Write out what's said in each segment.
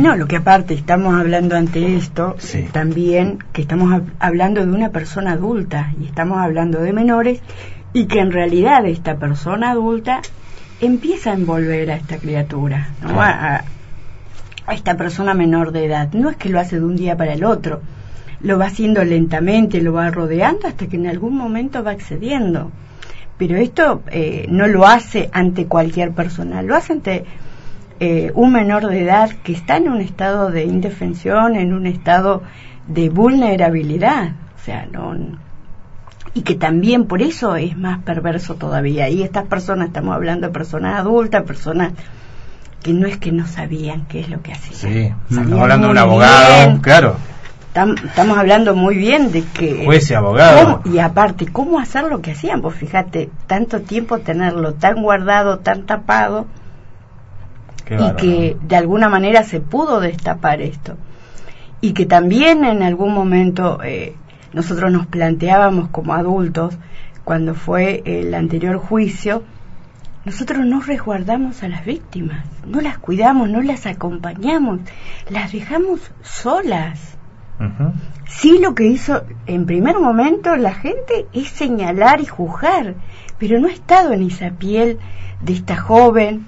No, lo que aparte estamos hablando ante esto, también que estamos hablando de una persona adulta y estamos hablando de menores y que en realidad esta persona adulta empieza a envolver a esta criatura, ¿no? a, a, esta persona menor de edad. No es que lo hace de un día para el otro, lo va haciendo lentamente, lo va rodeando hasta que en algún momento va accediendo. Pero esto eh, no lo hace ante cualquier persona, lo hace ante eh, un menor de edad que está en un estado de indefensión, en un estado de vulnerabilidad, o sea, no, y que también por eso es más perverso todavía. Y estas personas, estamos hablando de personas adultas, personas que no es que no sabían qué es lo que hacían. Sí, estamos hablando de un abogado, claro. Estamos hablando muy bien de que... Juez y abogado. y aparte, ¿cómo hacer lo que hacían? Vos fíjate, tanto tiempo tenerlo tan guardado, tan tapado, y que de alguna manera se pudo destapar esto. Y que también en algún momento eh, nosotros nos planteábamos como adultos, cuando fue el anterior juicio, nosotros no resguardamos a las víctimas, no las cuidamos, no las acompañamos, las dejamos solas. Sí, lo que hizo en primer momento la gente es señalar y juzgar, pero no ha estado en esa piel de esta joven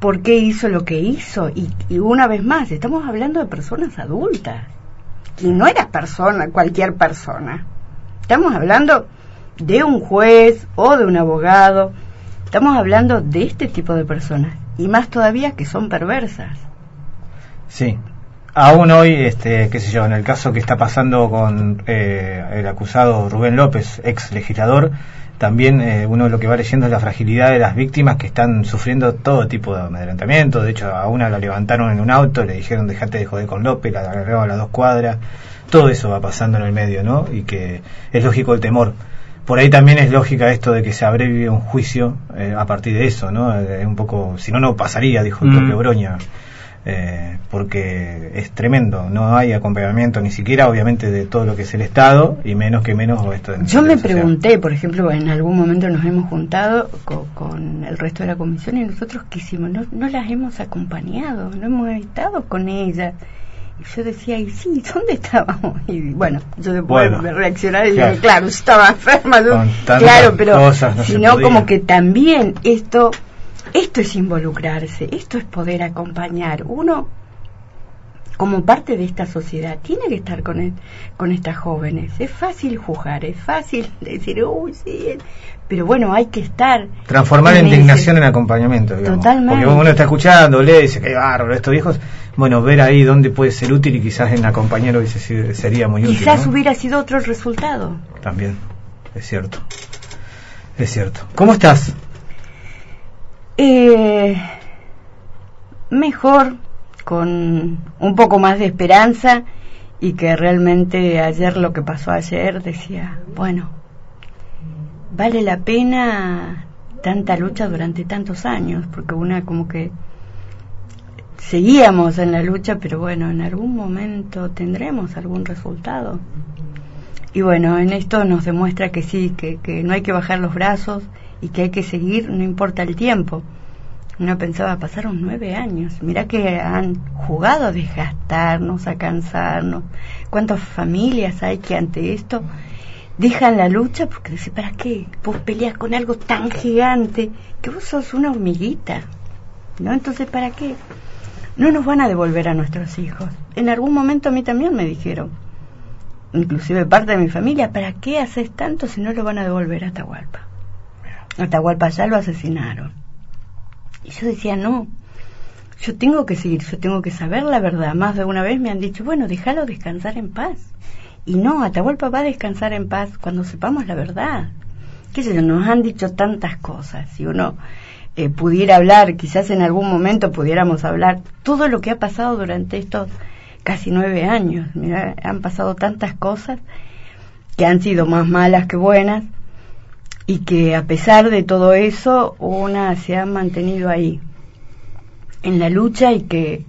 por qué hizo lo que hizo. Y, y, una vez más, estamos hablando de personas adultas. Y no era persona, cualquier persona. Estamos hablando de un juez o de un abogado. Estamos hablando de este tipo de personas. Y más todavía que son perversas. Sí, aún hoy, este, qué sé yo, en el caso que está pasando con eh, el acusado Rubén López, ex legislador, también eh, uno lo que va leyendo es la fragilidad de las víctimas que están sufriendo todo tipo de amedrentamiento. De hecho, a una la levantaron en un auto, le dijeron dejate de joder con López, la agarraron a las dos cuadras. Todo eso va pasando en el medio, ¿no? Y que es lógico el temor. Por ahí también es lógica esto de que se abrevie un juicio eh, a partir de eso, ¿no? Es un poco, si no, no pasaría, dijo el mm. propio Broña eh, porque es tremendo, no hay acompañamiento ni siquiera obviamente de todo lo que es el Estado y menos que menos esto. Yo me pregunté, por ejemplo, en algún momento nos hemos juntado con, el resto de la comisión y nosotros qué hicimos, no, no las hemos acompañado, no hemos estado con ellas yo decía, y sí, ¿dónde estábamos? Y bueno, yo después bueno, reaccionar y dije, claro, estaba enferma, claro, pero sino como que también esto esto es involucrarse, esto es poder acompañar. Uno, como parte de esta sociedad, tiene que estar con, con estas jóvenes. Es fácil juzgar, es fácil decir, uy, sí, pero bueno, hay que estar. Transformar indignación en acompañamiento. Totalmente. Porque uno está escuchando, lee, dice, qué bárbaro, estos viejos. Bueno, ver ahí dónde puede ser útil y quizás en la compañera hubiese, sería muy útil. Quizás ¿no? hubiera sido otro resultado. También, es cierto. Es cierto. ¿Cómo estás? Eh, mejor, con un poco más de esperanza y que realmente ayer lo que pasó ayer decía, bueno, vale la pena tanta lucha durante tantos años, porque una como que seguíamos en la lucha, pero bueno, en algún momento tendremos algún resultado. Y bueno, en esto nos demuestra que sí, que, que no hay que bajar los brazos y que hay que seguir, no importa el tiempo. Uno pensaba, pasaron nueve años. Mirá que han jugado a desgastarnos, a cansarnos. ¿Cuántas familias hay que ante esto dejan la lucha? Porque dice, ¿para qué? Vos peleas con algo tan gigante que vos sos una hormiguita. ¿No? Entonces, ¿para qué? No nos van a devolver a nuestros hijos. En algún momento a mí también me dijeron, inclusive parte de mi familia, ¿para qué haces tanto si no lo van a devolver a Tahualpa? Atahualpa ya lo asesinaron. Y yo decía, no, yo tengo que seguir, yo tengo que saber la verdad. Más de una vez me han dicho, bueno, déjalo descansar en paz. Y no, Atahualpa va a descansar en paz cuando sepamos la verdad. Qué sé yo, nos han dicho tantas cosas. Si uno eh, pudiera hablar, quizás en algún momento pudiéramos hablar todo lo que ha pasado durante estos casi nueve años. Mira, han pasado tantas cosas que han sido más malas que buenas y que a pesar de todo eso una se ha mantenido ahí en la lucha y que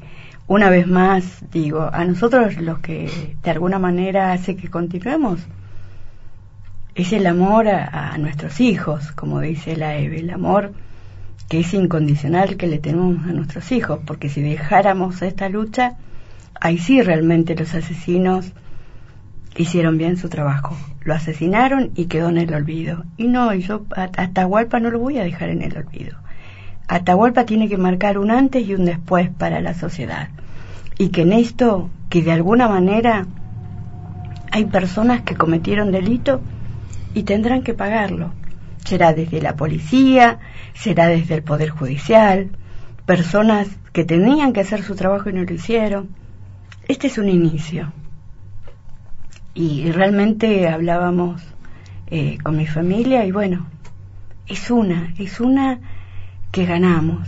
una vez más digo a nosotros los que de alguna manera hace que continuemos es el amor a, a nuestros hijos como dice la Eve el amor que es incondicional que le tenemos a nuestros hijos porque si dejáramos esta lucha ahí sí realmente los asesinos hicieron bien su trabajo. Lo asesinaron y quedó en el olvido. Y no, yo a Atahualpa no lo voy a dejar en el olvido. Atahualpa tiene que marcar un antes y un después para la sociedad. Y que en esto, que de alguna manera hay personas que cometieron delito y tendrán que pagarlo. Será desde la policía, será desde el Poder Judicial, personas que tenían que hacer su trabajo y no lo hicieron. Este es un inicio y realmente hablábamos eh, con mi familia y bueno, es una, es una que ganamos.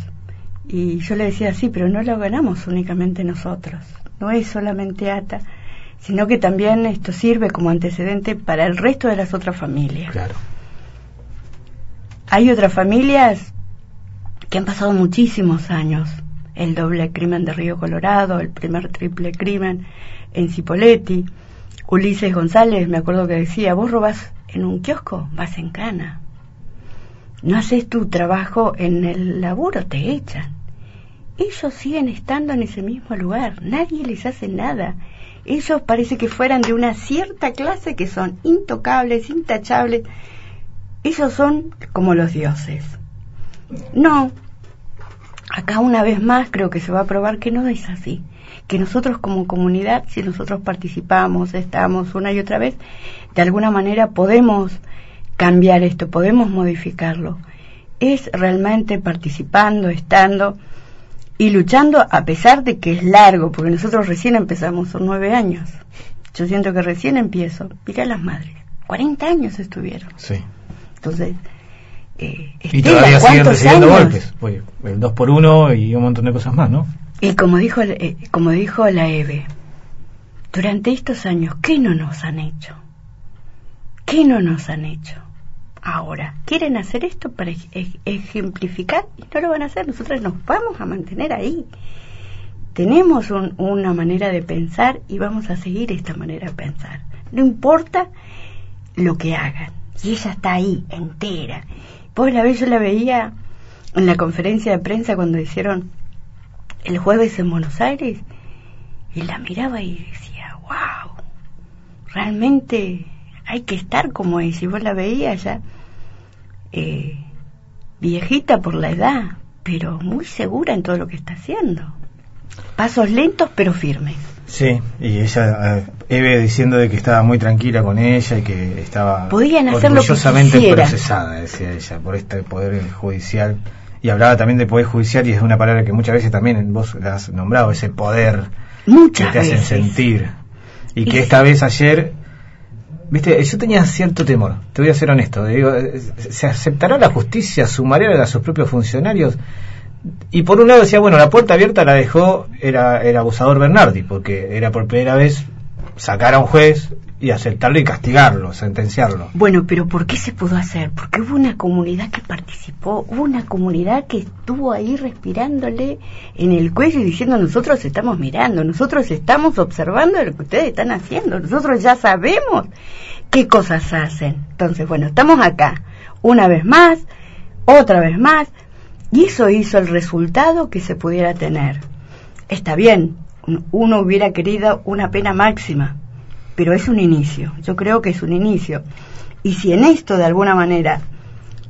Y yo le decía, sí, pero no la ganamos únicamente nosotros, no es solamente ATA, sino que también esto sirve como antecedente para el resto de las otras familias. Claro. Hay otras familias que han pasado muchísimos años, el doble crimen de Río Colorado, el primer triple crimen en Cipoletti, Ulises González, me acuerdo que decía, vos robás en un kiosco, vas en cana. No haces tu trabajo en el laburo, te echan. Ellos siguen estando en ese mismo lugar, nadie les hace nada. Ellos parece que fueran de una cierta clase que son intocables, intachables. Ellos son como los dioses. No, acá una vez más creo que se va a probar que no es así, que nosotros como comunidad, si nosotros participamos, estamos una y otra vez, de alguna manera podemos cambiar esto, podemos modificarlo. Es realmente participando, estando y luchando a pesar de que es largo, porque nosotros recién empezamos, son nueve años. Yo siento que recién empiezo. Mirá las madres, 40 años estuvieron. Sí. Entonces, eh, y todavía siguen recibiendo golpes, pues, el 2 por 1 y un montón de cosas más, ¿no? Y como dijo, eh, como dijo la EVE, durante estos años, ¿qué no nos han hecho? ¿Qué no nos han hecho? Ahora, quieren hacer esto para ejemplificar y no lo van a hacer. Nosotros nos vamos a mantener ahí. Tenemos un, una manera de pensar y vamos a seguir esta manera de pensar. No importa lo que hagan. Y ella está ahí, entera. Vos la vez yo la veía en la conferencia de prensa cuando hicieron el jueves en Buenos Aires y la miraba y decía, wow, realmente hay que estar como es. Y vos la veías ya eh, viejita por la edad, pero muy segura en todo lo que está haciendo. Pasos lentos pero firmes. Sí, y ella eh, Eve diciendo de que estaba muy tranquila con ella y que estaba Podían orgullosamente procesada, decía ella, por este poder judicial. Y hablaba también de poder judicial y es una palabra que muchas veces también vos la has nombrado, ese poder que te hacen sentir. Y, que esta vez ayer Viste, yo tenía cierto temor, te voy a ser honesto. Eh, digo, eh, ¿Se aceptará la justicia sumariar a sus propios funcionarios? Y por un lado decía, bueno, la puerta abierta la dejó el abusador Bernardi, porque era por primera vez sacar a un juez y aceptarlo y castigarlo, sentenciarlo. Bueno, pero ¿por qué se pudo hacer? Porque hubo una comunidad que participó, hubo una comunidad que estuvo ahí respirándole en el cuello y diciendo nosotros estamos mirando, nosotros estamos observando lo que ustedes están haciendo, nosotros ya sabemos qué cosas hacen. Entonces, bueno, estamos acá, una vez más, otra vez más, y eso hizo el resultado que se pudiera tener. Está bien, uno hubiera querido una pena máxima, pero es un inicio, yo creo que es un inicio. Y si en esto, de alguna manera,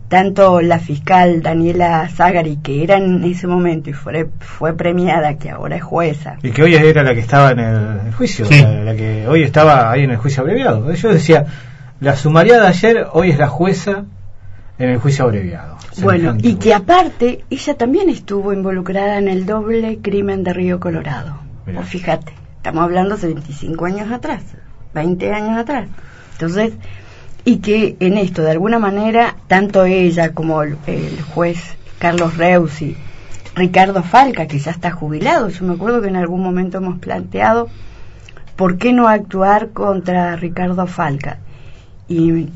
tanto la fiscal Daniela Zagari, que era en ese momento y fue, fue premiada, que ahora es jueza. Y que hoy era la que estaba en el juicio, la, la, que hoy estaba ahí en el juicio abreviado. Yo decía, la sumariada ayer, hoy es la jueza en el juicio abreviado. Bueno, y que aparte, ella también estuvo involucrada en el doble crimen de Río Colorado. Pues fíjate, estamos hablando hace 25 años atrás, 20 años atrás. Entonces, y que en esto, de alguna manera, tanto ella como el, juez Carlos Reusi, Ricardo Falca, que ya está jubilado, yo me acuerdo que en algún momento hemos planteado por qué no actuar contra Ricardo Falca. Y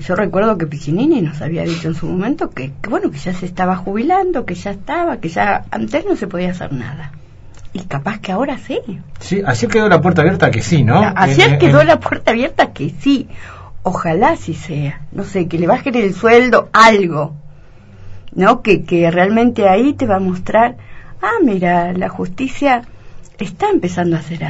yo recuerdo que Piccinini nos había dicho en su momento que, bueno que ya se estaba jubilando que ya estaba que ya antes no se podía hacer nada y capaz que ahora sí. Sí, quedó la puerta abierta que sí, ¿no? Ayer en, quedó la puerta abierta que sí. Ojalá sí sea. No sé, que le bajen el sueldo, algo. ¿No? Que, que realmente ahí te va a mostrar, ah, mira, la justicia está empezando a hacer algo.